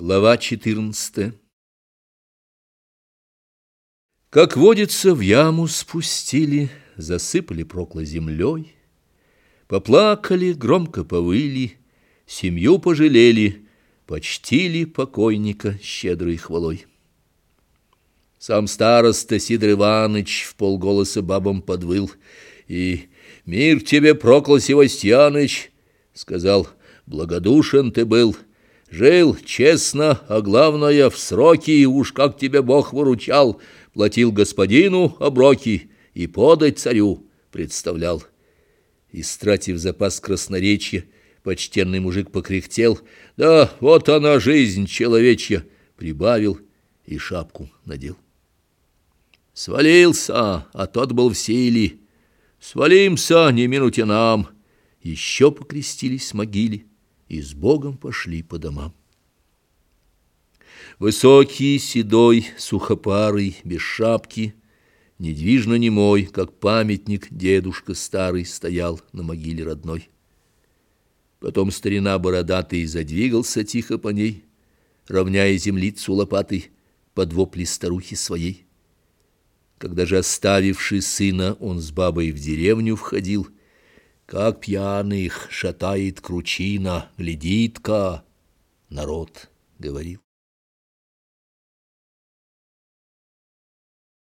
Глава 14 Как водится, в яму спустили, Засыпали прокло землей, Поплакали, громко повыли, Семью пожалели, Почтили покойника щедрой хвалой. Сам староста Сидор Иваныч В полголоса бабам подвыл, И «Мир тебе, Прокла Севастьяныч!» Сказал, «Благодушен ты был». Жил честно, а главное, в сроки, уж как тебя Бог выручал, платил господину оброки и подать царю представлял. Истратив запас красноречия, почтенный мужик покряхтел. Да, вот она жизнь человечья, прибавил и шапку надел. Свалился, а тот был в силе. Свалимся, не минуте нам. Еще покрестились с могиле и с Богом пошли по домам. Высокий, седой, сухопарый, без шапки, недвижно немой, как памятник, дедушка старый стоял на могиле родной. Потом старина бородатый задвигался тихо по ней, равняя землицу лопатой под вопли старухи своей. Когда же, оставивший сына, он с бабой в деревню входил — как пьяных шатает кручина, глядит-ка, народ говорил.